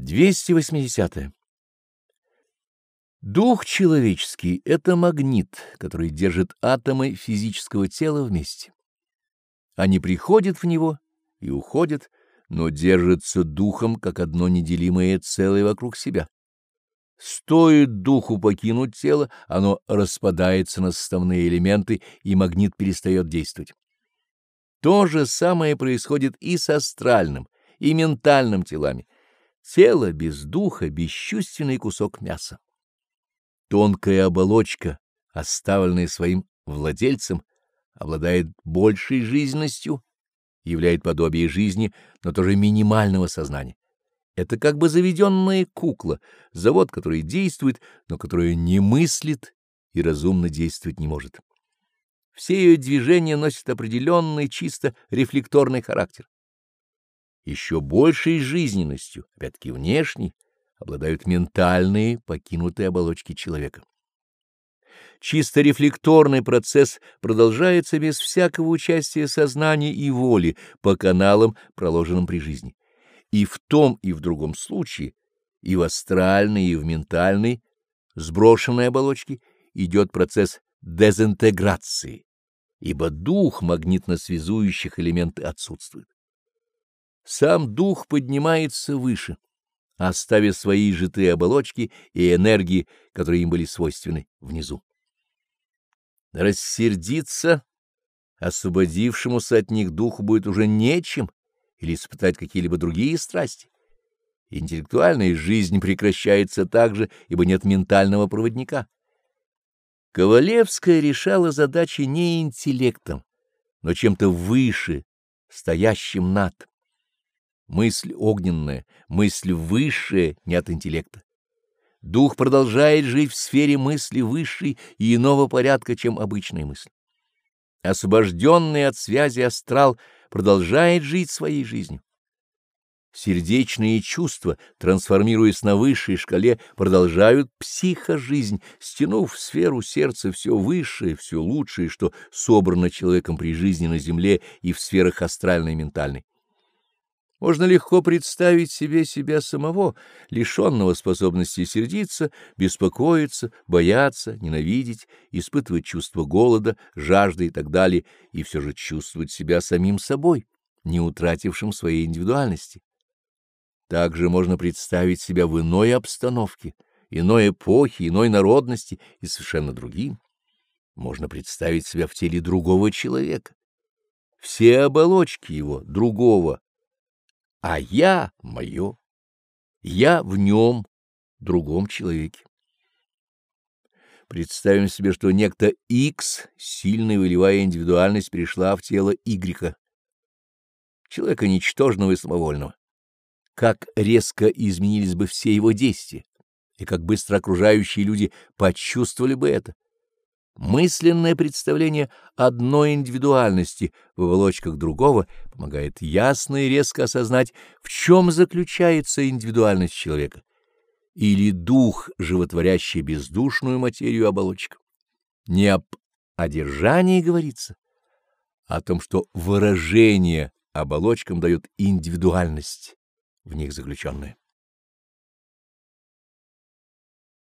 280. -е. Дух человеческий — это магнит, который держит атомы физического тела вместе. Они приходят в него и уходят, но держатся духом, как одно неделимое целое вокруг себя. Стоит духу покинуть тело, оно распадается на составные элементы, и магнит перестает действовать. То же самое происходит и с астральным, и ментальным телами. Тело без духа — бесчувственный кусок мяса. Тонкая оболочка, оставленная своим владельцем, обладает большей жизненностью, являет подобие жизни, но тоже минимального сознания. Это как бы заведенная кукла, завод, который действует, но который не мыслит и разумно действовать не может. Все ее движения носят определенный чисто рефлекторный характер еще большей жизненностью, опять-таки внешней, обладают ментальные покинутые оболочки человека. Чисто рефлекторный процесс продолжается без всякого участия сознания и воли по каналам, проложенным при жизни. И в том, и в другом случае, и в астральной, и в ментальной, сброшенной оболочке, идет процесс дезинтеграции, ибо дух магнитно-связующих элементов отсутствует сам дух поднимается выше, оставив свои житые оболочки и энергии, которые им были свойственны, внизу. Рассердиться освободившемуся от них духу будет уже нечем или испытать какие-либо другие страсти. Интеллектуальная жизнь прекращается также, ибо нет ментального проводника. Ковалевская решала задачи не интеллектом, но чем-то выше, стоящим над. Мысль огненная, мысль высшая, не от интеллекта. Дух продолжает жить в сфере мысли высшей и иного порядка, чем обычная мысль. Освобожденный от связи астрал продолжает жить своей жизнью. Сердечные чувства, трансформируясь на высшей шкале, продолжают психожизнь, стянув в сферу сердца все высшее, все лучшее, что собрано человеком при жизни на земле и в сферах астральной и ментальной. Можно легко представить себе себя самого, лишенного способности сердиться, беспокоиться, бояться, ненавидеть, испытывать чувство голода, жажды и так далее, и все же чувствовать себя самим собой, не утратившим своей индивидуальности. Также можно представить себя в иной обстановке, иной эпохе, иной народности и совершенно другим. Можно представить себя в теле другого человека. Все оболочки его, другого, а я — мое. Я в нем, другом человеке. Представим себе, что некто X, сильная волевая индивидуальность, пришла в тело Y, человека ничтожного и самовольного. Как резко изменились бы все его действия, и как быстро окружающие люди почувствовали бы это. Мысленное представление одной индивидуальности в оболочках другого помогает ясно и резко осознать, в чем заключается индивидуальность человека, или дух, животворящий бездушную материю оболочек. Не об одержании говорится, а о том, что выражение оболочкам дает индивидуальность в них заключенная.